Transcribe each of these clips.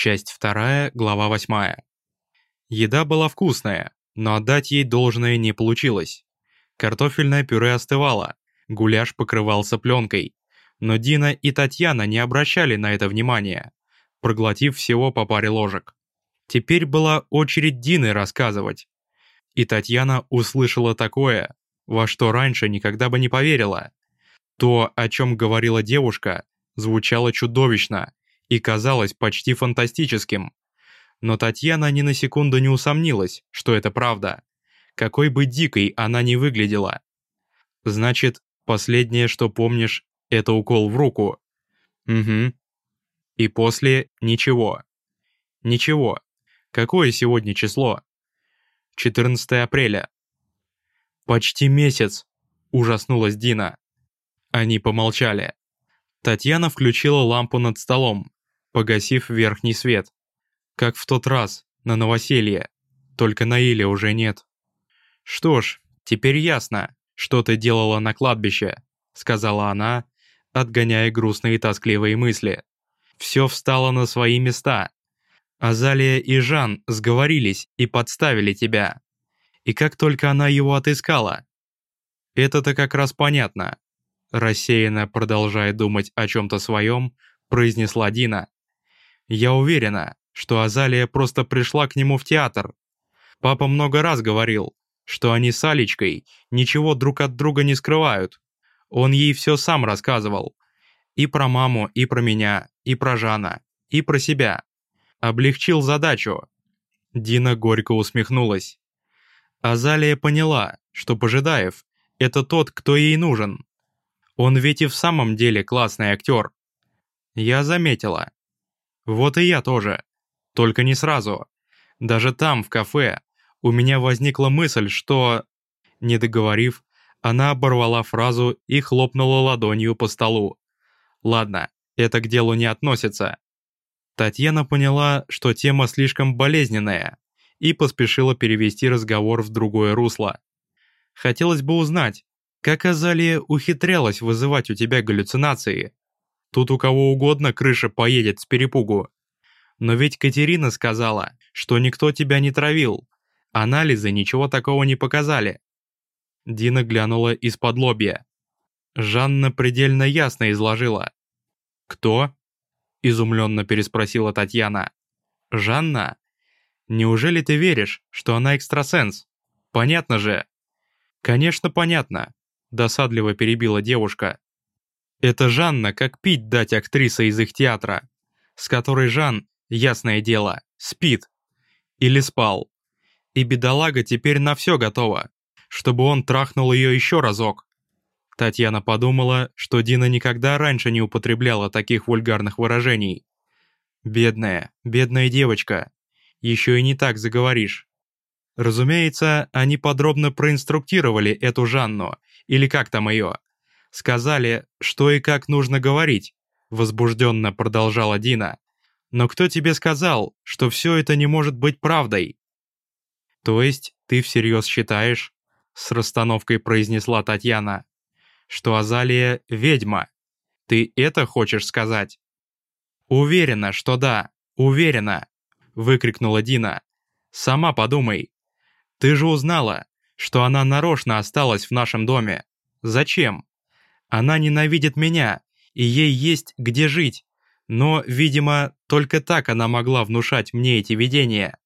Часть 2, глава 8. Еда была вкусная, но отдать ей должное не получилось. Картофельное пюре остывало, гуляш покрывался пленкой. Но Дина и Татьяна не обращали на это внимания, проглотив всего по паре ложек. Теперь была очередь Дины рассказывать. И Татьяна услышала такое, во что раньше никогда бы не поверила. То, о чем говорила девушка, звучало чудовищно и казалось почти фантастическим. Но Татьяна ни на секунду не усомнилась, что это правда. Какой бы дикой она ни выглядела. Значит, последнее, что помнишь, это укол в руку. Угу. И после ничего. Ничего. Какое сегодня число? 14 апреля. Почти месяц, ужаснулась Дина. Они помолчали. Татьяна включила лампу над столом, погасив верхний свет. Как в тот раз, на новоселье. Только Наиля уже нет. «Что ж, теперь ясно, что ты делала на кладбище», сказала она, отгоняя грустные и тоскливые мысли. Все встало на свои места. Азалия и Жан сговорились и подставили тебя. И как только она его отыскала. Это-то как раз понятно. Рассеянно продолжая думать о чем-то своем, произнесла Дина. Я уверена, что Азалия просто пришла к нему в театр. Папа много раз говорил, что они с Алечкой ничего друг от друга не скрывают. Он ей все сам рассказывал. И про маму, и про меня, и про Жана, и про себя. Облегчил задачу. Дина горько усмехнулась. Азалия поняла, что Пожидаев — это тот, кто ей нужен. Он ведь и в самом деле классный актер. Я заметила. Вот и я тоже. Только не сразу. Даже там, в кафе, у меня возникла мысль, что... Не договорив, она оборвала фразу и хлопнула ладонью по столу. Ладно, это к делу не относится. Татьяна поняла, что тема слишком болезненная, и поспешила перевести разговор в другое русло. Хотелось бы узнать, как Азалия ухитрялась вызывать у тебя галлюцинации. Тут у кого угодно крыша поедет с перепугу. Но ведь Катерина сказала, что никто тебя не травил. Анализы ничего такого не показали. Дина глянула из-под лобья. Жанна предельно ясно изложила. «Кто?» – изумленно переспросила Татьяна. «Жанна? Неужели ты веришь, что она экстрасенс? Понятно же!» «Конечно, понятно», – досадливо перебила девушка. «Это Жанна, как пить дать актриса из их театра, с которой Жан, ясное дело, спит. Или спал. И бедолага теперь на все готова, чтобы он трахнул ее еще разок. Татьяна подумала, что Дина никогда раньше не употребляла таких вульгарных выражений. «Бедная, бедная девочка. Еще и не так заговоришь». Разумеется, они подробно проинструктировали эту Жанну, или как там ее. Сказали, что и как нужно говорить, возбужденно продолжала Дина. Но кто тебе сказал, что все это не может быть правдой? То есть ты всерьез считаешь, с расстановкой произнесла Татьяна, что Азалия — ведьма. Ты это хочешь сказать?» «Уверена, что да, уверена!» — выкрикнула Дина. «Сама подумай. Ты же узнала, что она нарочно осталась в нашем доме. Зачем? Она ненавидит меня, и ей есть где жить. Но, видимо, только так она могла внушать мне эти видения.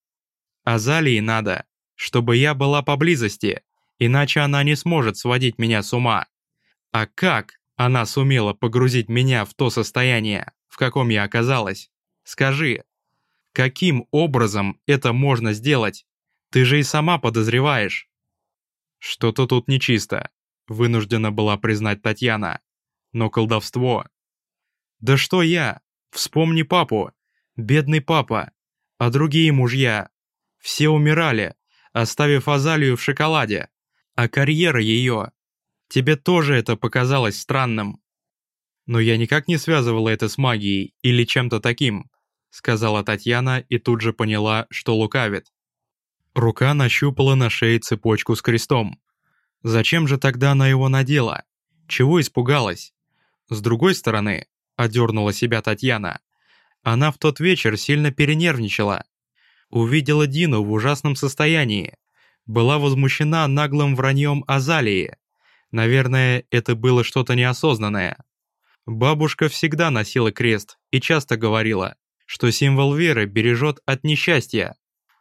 Азалии надо, чтобы я была поблизости, иначе она не сможет сводить меня с ума. А как она сумела погрузить меня в то состояние, в каком я оказалась? Скажи, каким образом это можно сделать? Ты же и сама подозреваешь. Что-то тут нечисто, вынуждена была признать Татьяна. Но колдовство... Да что я? Вспомни папу. Бедный папа. А другие мужья. Все умирали, оставив Азалию в шоколаде. А карьера ее Тебе тоже это показалось странным. Но я никак не связывала это с магией или чем-то таким, сказала Татьяна и тут же поняла, что лукавит. Рука нащупала на шее цепочку с крестом. Зачем же тогда она его надела? Чего испугалась? С другой стороны, одернула себя Татьяна, Она в тот вечер сильно перенервничала. Увидела Дину в ужасном состоянии. Была возмущена наглым враньем Азалии. Наверное, это было что-то неосознанное. Бабушка всегда носила крест и часто говорила, что символ веры бережет от несчастья.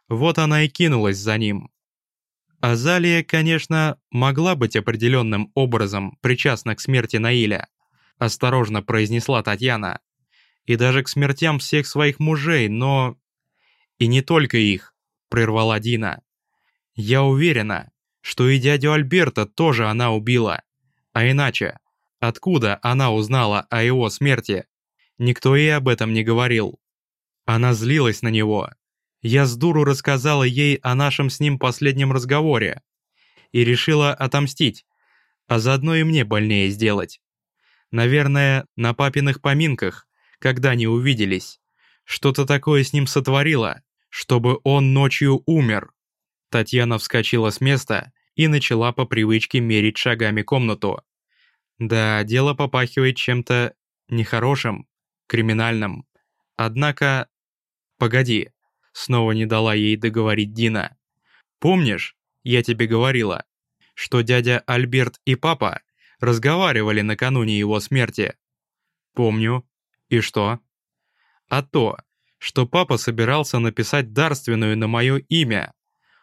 Вот она и кинулась за ним. Азалия, конечно, могла быть определенным образом причастна к смерти Наиля, осторожно произнесла Татьяна. И даже к смертям всех своих мужей, но... И не только их, прервала Дина. Я уверена, что и дядю Альберта тоже она убила. А иначе, откуда она узнала о его смерти? Никто ей об этом не говорил. Она злилась на него, я с дуру рассказала ей о нашем с ним последнем разговоре и решила отомстить, а заодно и мне больнее сделать. Наверное, на папиных поминках, когда они увиделись, что-то такое с ним сотворила, чтобы он ночью умер. Татьяна вскочила с места и начала по привычке мерить шагами комнату. Да, дело попахивает чем-то нехорошим, криминальным. Однако... Погоди, Снова не дала ей договорить Дина. «Помнишь, я тебе говорила, что дядя Альберт и папа разговаривали накануне его смерти?» «Помню. И что?» «А то, что папа собирался написать дарственную на мое имя.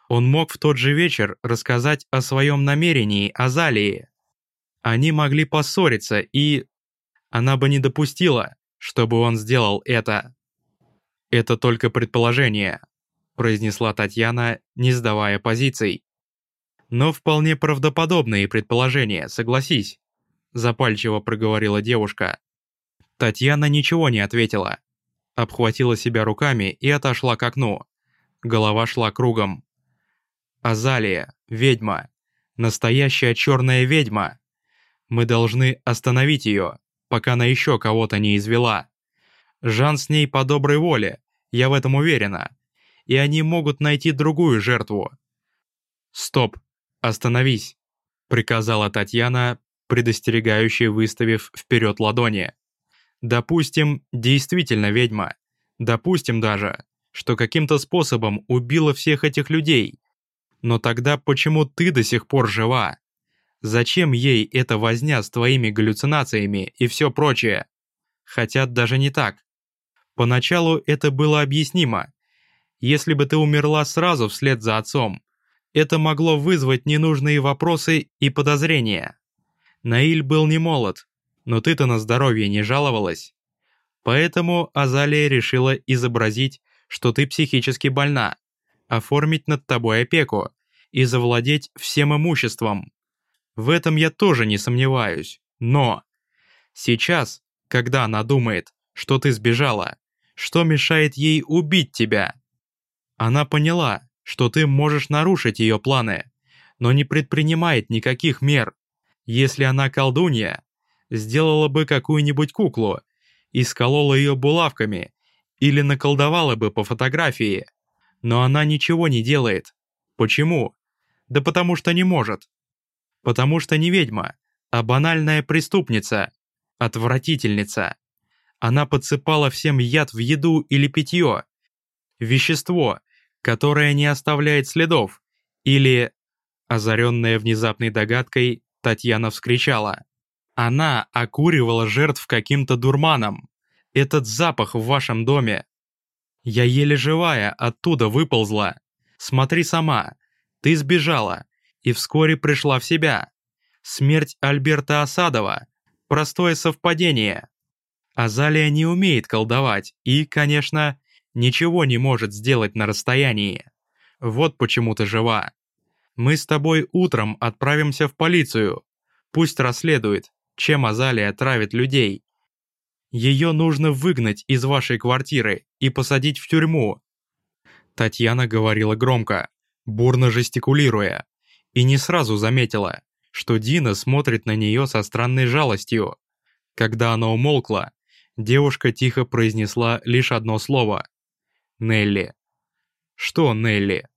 Он мог в тот же вечер рассказать о своем намерении Азалии. Они могли поссориться, и... Она бы не допустила, чтобы он сделал это. «Это только предположение», – произнесла Татьяна, не сдавая позиций. «Но вполне правдоподобные предположения, согласись», – запальчиво проговорила девушка. Татьяна ничего не ответила. Обхватила себя руками и отошла к окну. Голова шла кругом. «Азалия, ведьма. Настоящая черная ведьма. Мы должны остановить ее, пока она еще кого-то не извела». Жан с ней по доброй воле, я в этом уверена. И они могут найти другую жертву. «Стоп! Остановись!» — приказала Татьяна, предостерегающе выставив вперед ладони. «Допустим, действительно ведьма. Допустим даже, что каким-то способом убила всех этих людей. Но тогда почему ты до сих пор жива? Зачем ей эта возня с твоими галлюцинациями и все прочее? Хотя даже не так. Поначалу это было объяснимо. Если бы ты умерла сразу вслед за отцом, это могло вызвать ненужные вопросы и подозрения. Наиль был не молод, но ты-то на здоровье не жаловалась. Поэтому Азалия решила изобразить, что ты психически больна, оформить над тобой опеку и завладеть всем имуществом. В этом я тоже не сомневаюсь, но... Сейчас, когда она думает, что ты сбежала, что мешает ей убить тебя? Она поняла, что ты можешь нарушить ее планы, но не предпринимает никаких мер. Если она колдунья, сделала бы какую-нибудь куклу и сколола ее булавками или наколдовала бы по фотографии. Но она ничего не делает. Почему? Да потому что не может. Потому что не ведьма, а банальная преступница, отвратительница. Она подсыпала всем яд в еду или питье. Вещество, которое не оставляет следов. Или, озаренная внезапной догадкой, Татьяна вскричала. Она окуривала жертв каким-то дурманом. Этот запах в вашем доме. Я еле живая оттуда выползла. Смотри сама. Ты сбежала и вскоре пришла в себя. Смерть Альберта Осадова. Простое совпадение. Азалия не умеет колдовать и, конечно, ничего не может сделать на расстоянии. Вот почему ты жива. Мы с тобой утром отправимся в полицию. Пусть расследует, чем Азалия травит людей. Ее нужно выгнать из вашей квартиры и посадить в тюрьму. Татьяна говорила громко, бурно жестикулируя, и не сразу заметила, что Дина смотрит на нее со странной жалостью. Когда она умолкла, девушка тихо произнесла лишь одно слово. «Нелли». «Что, Нелли?»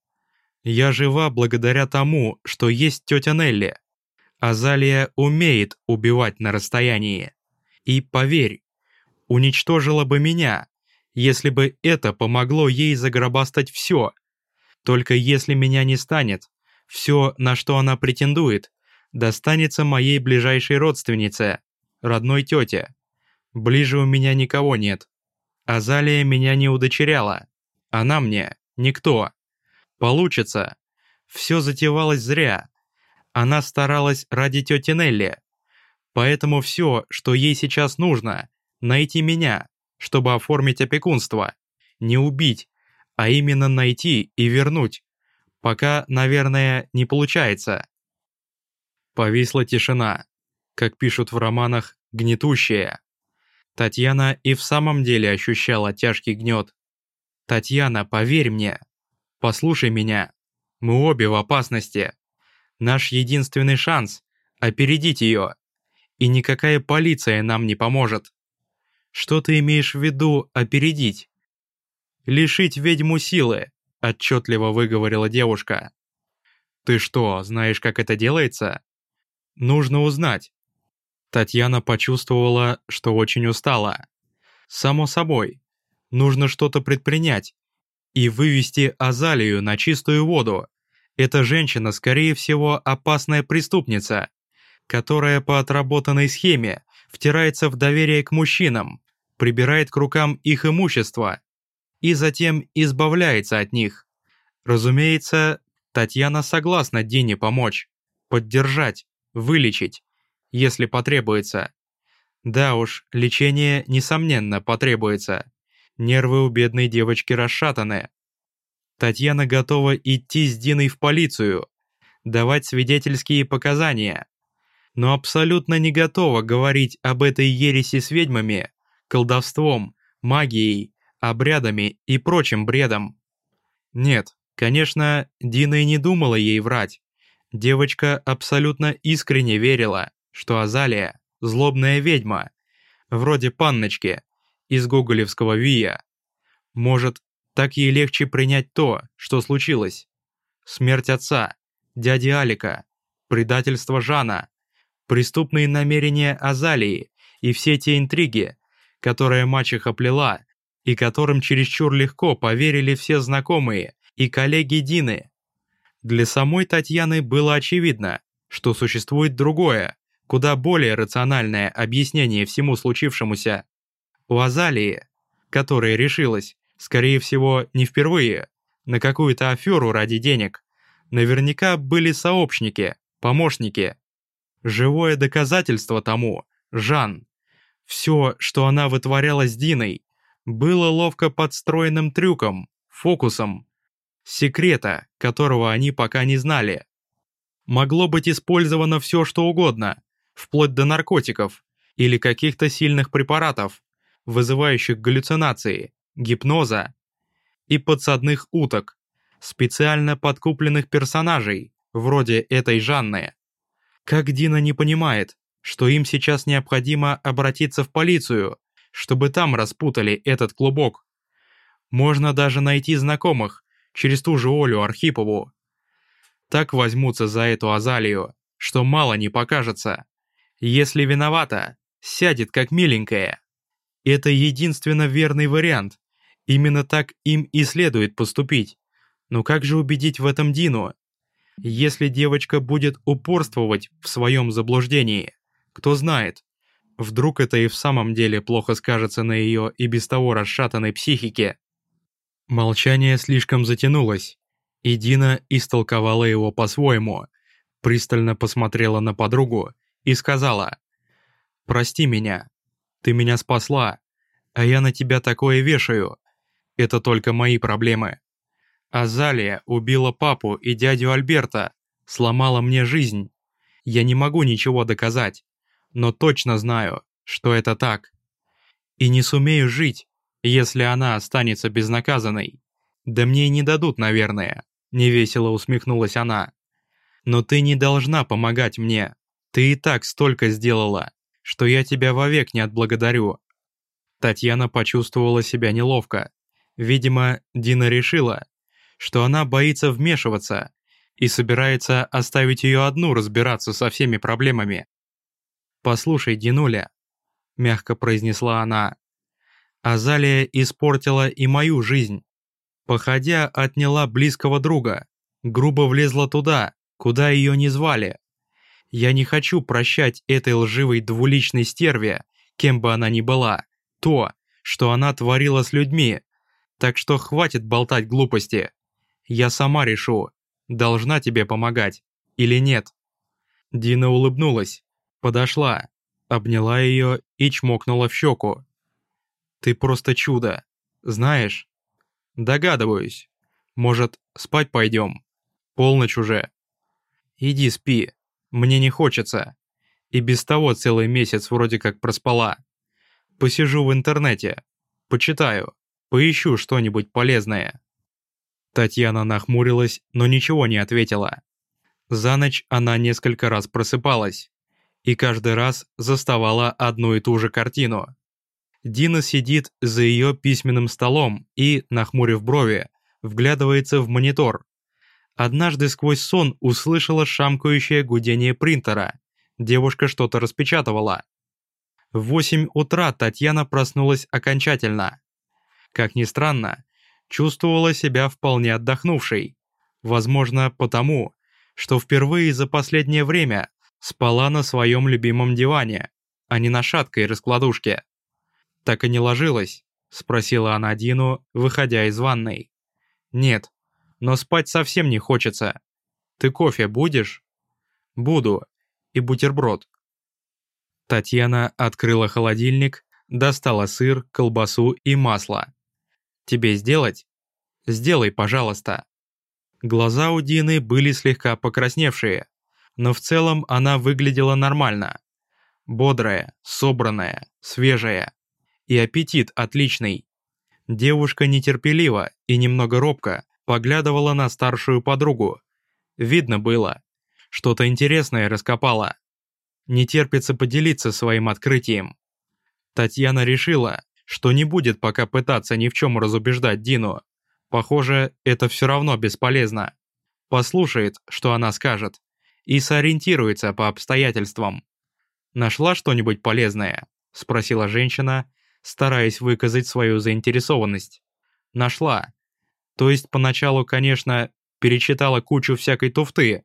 «Я жива благодаря тому, что есть тетя Нелли. Азалия умеет убивать на расстоянии. И поверь, уничтожила бы меня, если бы это помогло ей загробастать все. Только если меня не станет, все, на что она претендует, достанется моей ближайшей родственнице, родной тете. Ближе у меня никого нет. Азалия меня не удочеряла. Она мне никто. Получится. Все затевалось зря. Она старалась ради тети Нелли. Поэтому все, что ей сейчас нужно, найти меня, чтобы оформить опекунство. Не убить, а именно найти и вернуть. Пока, наверное, не получается. Повисла тишина, как пишут в романах, гнетущая. Татьяна и в самом деле ощущала тяжкий гнет. «Татьяна, поверь мне. Послушай меня. Мы обе в опасности. Наш единственный шанс — опередить ее. И никакая полиция нам не поможет. Что ты имеешь в виду опередить? Лишить ведьму силы, отчетливо выговорила девушка. Ты что, знаешь, как это делается? Нужно узнать. Татьяна почувствовала, что очень устала. Само собой, нужно что-то предпринять и вывести Азалию на чистую воду. Эта женщина, скорее всего, опасная преступница, которая по отработанной схеме втирается в доверие к мужчинам, прибирает к рукам их имущество и затем избавляется от них. Разумеется, Татьяна согласна Дине помочь, поддержать, вылечить, если потребуется. Да уж, лечение, несомненно, потребуется. Нервы у бедной девочки расшатаны. Татьяна готова идти с Диной в полицию, давать свидетельские показания, но абсолютно не готова говорить об этой ереси с ведьмами, колдовством, магией, обрядами и прочим бредом. Нет, конечно, Дина и не думала ей врать. Девочка абсолютно искренне верила, что Азалия – злобная ведьма, вроде панночки из гоголевского Вия. Может, так ей легче принять то, что случилось. Смерть отца, дяди Алика, предательство Жана, преступные намерения Азалии и все те интриги, которые мачеха плела и которым чересчур легко поверили все знакомые и коллеги Дины. Для самой Татьяны было очевидно, что существует другое, куда более рациональное объяснение всему случившемуся. У Азалии, которая решилась, скорее всего, не впервые, на какую-то аферу ради денег, наверняка были сообщники, помощники, Живое доказательство тому – Жан. Все, что она вытворяла с Диной, было ловко подстроенным трюком, фокусом, секрета, которого они пока не знали. Могло быть использовано все, что угодно, вплоть до наркотиков или каких-то сильных препаратов, вызывающих галлюцинации, гипноза и подсадных уток, специально подкупленных персонажей, вроде этой Жанны. Как Дина не понимает, что им сейчас необходимо обратиться в полицию, чтобы там распутали этот клубок. Можно даже найти знакомых через ту же Олю Архипову. Так возьмутся за эту Азалию, что мало не покажется. Если виновата, сядет как миленькая. Это единственно верный вариант. Именно так им и следует поступить. Но как же убедить в этом Дину? Если девочка будет упорствовать в своем заблуждении, кто знает, вдруг это и в самом деле плохо скажется на ее и без того расшатанной психике. Молчание слишком затянулось, и Дина истолковала его по-своему, пристально посмотрела на подругу и сказала «Прости меня, ты меня спасла, а я на тебя такое вешаю. Это только мои проблемы. Азалия убила папу и дядю Альберта, сломала мне жизнь. Я не могу ничего доказать, но точно знаю, что это так. И не сумею жить, если она останется безнаказанной. Да мне и не дадут, наверное, невесело усмехнулась она. Но ты не должна помогать мне. Ты и так столько сделала, что я тебя вовек не отблагодарю. Татьяна почувствовала себя неловко. Видимо, Дина решила, что она боится вмешиваться и собирается оставить ее одну разбираться со всеми проблемами. «Послушай, Динуля», — мягко произнесла она, Азалия испортила и мою жизнь. Походя, отняла близкого друга, грубо влезла туда, куда ее не звали. Я не хочу прощать этой лживой двуличной стерве, кем бы она ни была, то, что она творила с людьми. Так что хватит болтать глупости. Я сама решу, должна тебе помогать или нет. Дина улыбнулась, подошла, обняла ее и чмокнула в щеку. «Ты просто чудо, знаешь?» «Догадываюсь. Может, спать пойдем? Полночь уже». «Иди спи, мне не хочется. И без того целый месяц вроде как проспала. Посижу в интернете, почитаю, поищу что-нибудь полезное». Татьяна нахмурилась, но ничего не ответила. За ночь она несколько раз просыпалась и каждый раз заставала одну и ту же картину. Дина сидит за ее письменным столом и, нахмурив брови, вглядывается в монитор. Однажды сквозь сон услышала шамкающее гудение принтера. Девушка что-то распечатывала. В 8 утра Татьяна проснулась окончательно. Как ни странно, чувствовала себя вполне отдохнувшей. Возможно, потому, что впервые за последнее время спала на своем любимом диване, а не на шаткой раскладушке. «Так и не ложилась?» – спросила она Дину, выходя из ванной. «Нет, но спать совсем не хочется. Ты кофе будешь?» «Буду. И бутерброд». Татьяна открыла холодильник, достала сыр, колбасу и масло. «Тебе сделать?» «Сделай, пожалуйста». Глаза у Дины были слегка покрасневшие, но в целом она выглядела нормально. Бодрая, собранная, свежая. И аппетит отличный. Девушка нетерпеливо и немного робко поглядывала на старшую подругу. Видно было, что-то интересное раскопала. Не терпится поделиться своим открытием. Татьяна решила, что не будет пока пытаться ни в чем разубеждать Дину. Похоже, это все равно бесполезно. Послушает, что она скажет, и сориентируется по обстоятельствам. «Нашла что-нибудь полезное?» – спросила женщина, стараясь выказать свою заинтересованность. «Нашла. То есть поначалу, конечно, перечитала кучу всякой туфты.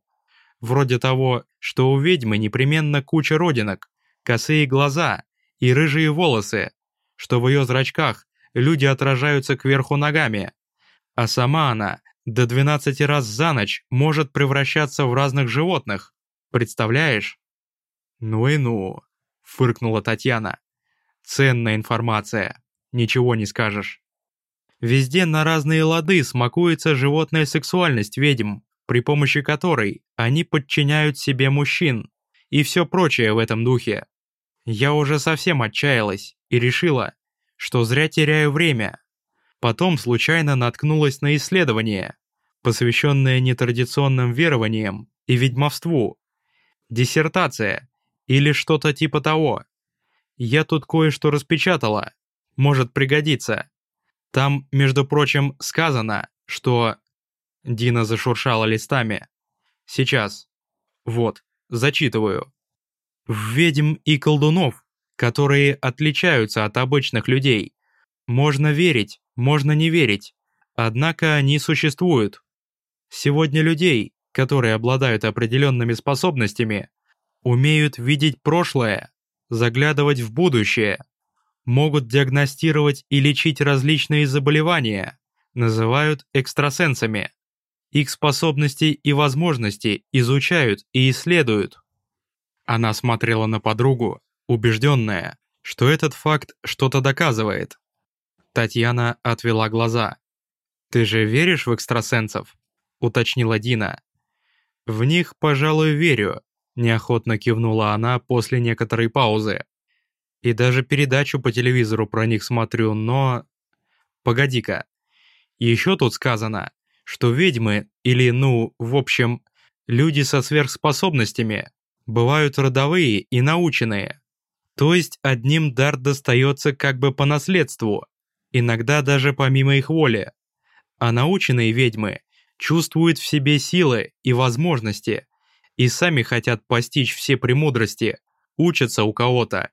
Вроде того, что у ведьмы непременно куча родинок, косые глаза и рыжие волосы, что в ее зрачках люди отражаются кверху ногами, а сама она до 12 раз за ночь может превращаться в разных животных. Представляешь? Ну и ну, фыркнула Татьяна. Ценная информация, ничего не скажешь. Везде на разные лады смакуется животная сексуальность ведьм, при помощи которой они подчиняют себе мужчин, и все прочее в этом духе. Я уже совсем отчаялась и решила, что зря теряю время, Потом случайно наткнулась на исследование, посвященное нетрадиционным верованиям и ведьмовству. Диссертация или что-то типа того. Я тут кое-что распечатала, может пригодиться. Там, между прочим, сказано, что... Дина зашуршала листами. Сейчас. Вот, зачитываю. Ведьм и колдунов, которые отличаются от обычных людей, можно верить, можно не верить, однако они существуют. Сегодня людей, которые обладают определенными способностями, умеют видеть прошлое, заглядывать в будущее, могут диагностировать и лечить различные заболевания, называют экстрасенсами. Их способности и возможности изучают и исследуют. Она смотрела на подругу, убежденная, что этот факт что-то доказывает. Татьяна отвела глаза. «Ты же веришь в экстрасенсов?» — уточнила Дина. «В них, пожалуй, верю», — неохотно кивнула она после некоторой паузы. «И даже передачу по телевизору про них смотрю, но...» «Погоди-ка. Еще тут сказано, что ведьмы, или, ну, в общем, люди со сверхспособностями, бывают родовые и наученные. То есть одним дар достается как бы по наследству, иногда даже помимо их воли. А наученные ведьмы чувствуют в себе силы и возможности и сами хотят постичь все премудрости, учатся у кого-то.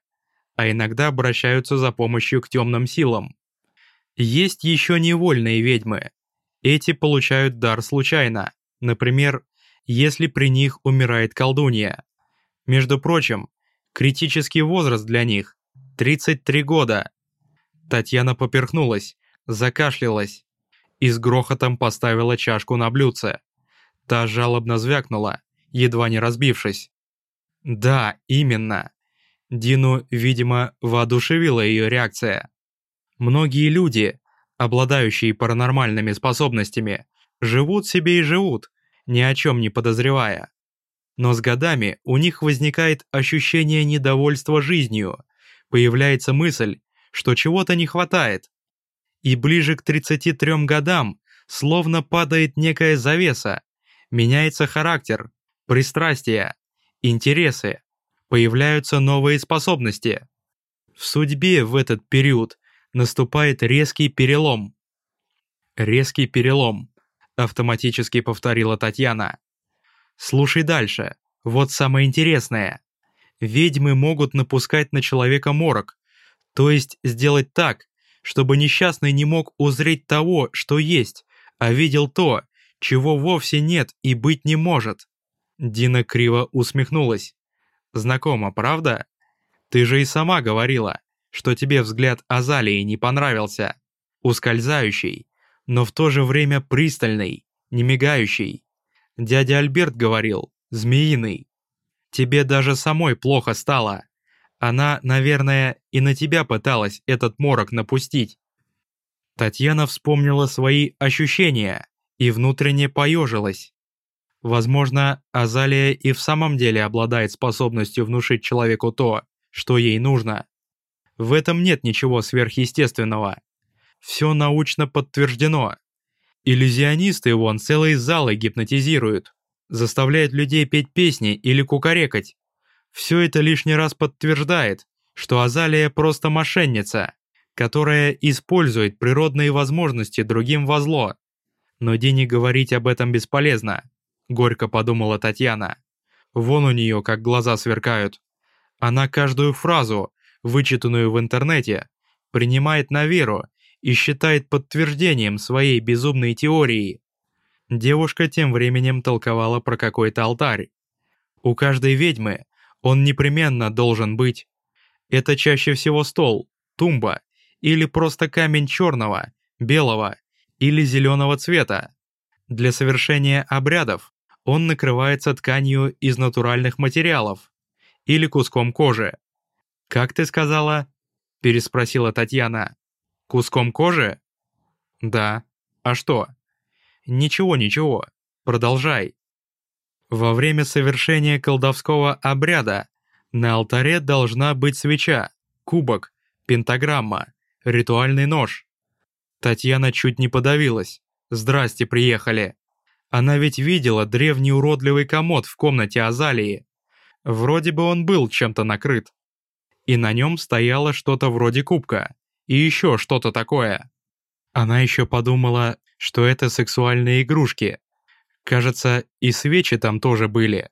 А иногда обращаются за помощью к темным силам. Есть еще невольные ведьмы. Эти получают дар случайно, например, если при них умирает колдунья. Между прочим, критический возраст для них – 33 года. Татьяна поперхнулась, закашлялась и с грохотом поставила чашку на блюдце. Та жалобно звякнула, едва не разбившись. Да, именно. Дину, видимо, воодушевила ее реакция. Многие люди, обладающие паранормальными способностями, живут себе и живут, ни о чем не подозревая. Но с годами у них возникает ощущение недовольства жизнью, появляется мысль, что чего-то не хватает. И ближе к 33 годам словно падает некая завеса, меняется характер, пристрастия, интересы, появляются новые способности. В судьбе в этот период наступает резкий перелом. Резкий перелом, автоматически повторила Татьяна. Слушай дальше, вот самое интересное. Ведьмы могут напускать на человека морок, то есть сделать так, чтобы несчастный не мог узреть того, что есть, а видел то, чего вовсе нет и быть не может. Дина криво усмехнулась. Знакомо, правда? Ты же и сама говорила, что тебе взгляд Азалии не понравился. Ускользающий, но в то же время пристальный, не мигающий. Дядя Альберт говорил, змеиный. Тебе даже самой плохо стало. Она, наверное, и на тебя пыталась этот морок напустить. Татьяна вспомнила свои ощущения и внутренне поежилась. Возможно, Азалия и в самом деле обладает способностью внушить человеку то, что ей нужно. В этом нет ничего сверхъестественного. Все научно подтверждено. Иллюзионисты вон целые залы гипнотизируют, заставляют людей петь песни или кукарекать. Все это лишний раз подтверждает, что Азалия просто мошенница, которая использует природные возможности другим во зло. Но Дине говорить об этом бесполезно, горько подумала Татьяна. Вон у нее как глаза сверкают. Она каждую фразу, вычитанную в интернете, принимает на веру и считает подтверждением своей безумной теории. Девушка тем временем толковала про какой-то алтарь. У каждой ведьмы он непременно должен быть. Это чаще всего стол, тумба или просто камень черного, белого или зеленого цвета. Для совершения обрядов он накрывается тканью из натуральных материалов или куском кожи. «Как ты сказала?» – переспросила Татьяна. Куском кожи? Да. А что? Ничего, ничего. Продолжай. Во время совершения колдовского обряда на алтаре должна быть свеча, кубок, пентаграмма, ритуальный нож. Татьяна чуть не подавилась. Здрасте, приехали. Она ведь видела древний уродливый комод в комнате Азалии. Вроде бы он был чем-то накрыт. И на нем стояло что-то вроде кубка и еще что-то такое. Она еще подумала, что это сексуальные игрушки. Кажется, и свечи там тоже были.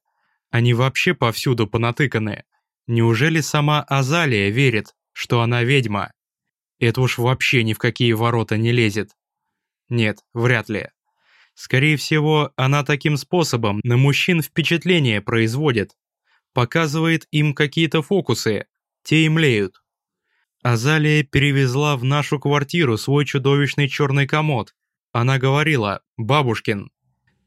Они вообще повсюду понатыканы. Неужели сама Азалия верит, что она ведьма? Это уж вообще ни в какие ворота не лезет. Нет, вряд ли. Скорее всего, она таким способом на мужчин впечатление производит. Показывает им какие-то фокусы, те и млеют. Азалия перевезла в нашу квартиру свой чудовищный черный комод. Она говорила, «Бабушкин,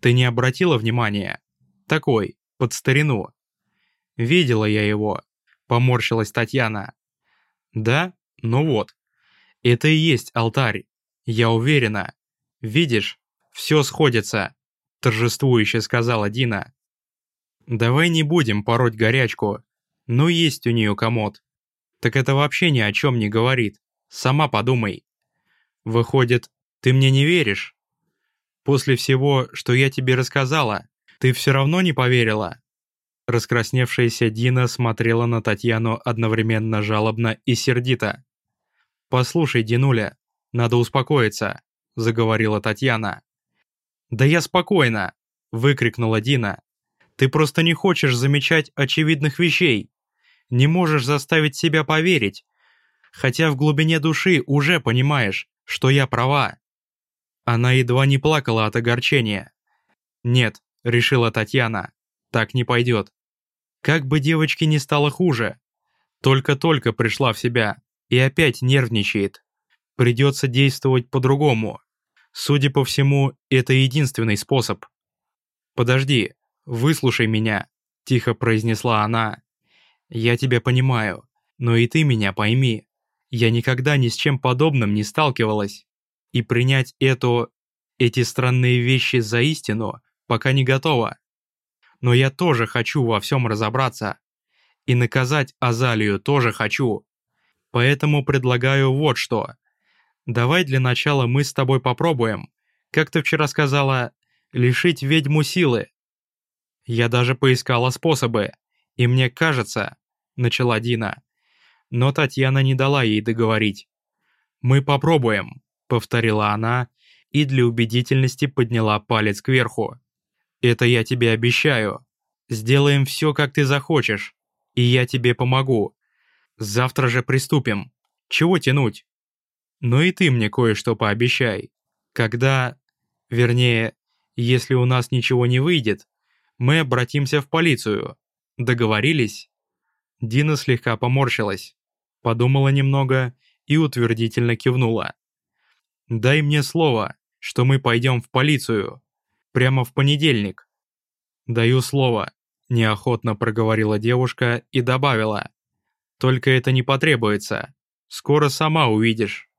ты не обратила внимания? Такой, под старину». «Видела я его», — поморщилась Татьяна. «Да? Ну вот. Это и есть алтарь. Я уверена. Видишь, все сходится», — торжествующе сказала Дина. «Давай не будем пороть горячку. Ну есть у нее комод так это вообще ни о чем не говорит. Сама подумай. Выходит, ты мне не веришь? После всего, что я тебе рассказала, ты все равно не поверила?» Раскрасневшаяся Дина смотрела на Татьяну одновременно жалобно и сердито. «Послушай, Динуля, надо успокоиться», — заговорила Татьяна. «Да я спокойна!» — выкрикнула Дина. «Ты просто не хочешь замечать очевидных вещей. Не можешь заставить себя поверить, хотя в глубине души уже понимаешь, что я права. Она едва не плакала от огорчения. Нет, решила Татьяна, так не пойдет. Как бы девочке не стало хуже. Только-только пришла в себя и опять нервничает. Придется действовать по-другому. Судя по всему, это единственный способ. «Подожди, выслушай меня», – тихо произнесла она. «Я тебя понимаю, но и ты меня пойми. Я никогда ни с чем подобным не сталкивалась. И принять эту... эти странные вещи за истину пока не готова. Но я тоже хочу во всем разобраться. И наказать Азалию тоже хочу. Поэтому предлагаю вот что. Давай для начала мы с тобой попробуем, как ты вчера сказала, лишить ведьму силы. Я даже поискала способы, и мне кажется, начала Дина. Но Татьяна не дала ей договорить. «Мы попробуем», — повторила она и для убедительности подняла палец кверху. «Это я тебе обещаю. Сделаем все, как ты захочешь, и я тебе помогу. Завтра же приступим. Чего тянуть? Но и ты мне кое-что пообещай. Когда... Вернее, если у нас ничего не выйдет, мы обратимся в полицию. Договорились?» Дина слегка поморщилась, подумала немного и утвердительно кивнула. «Дай мне слово, что мы пойдем в полицию. Прямо в понедельник». «Даю слово», – неохотно проговорила девушка и добавила. «Только это не потребуется. Скоро сама увидишь».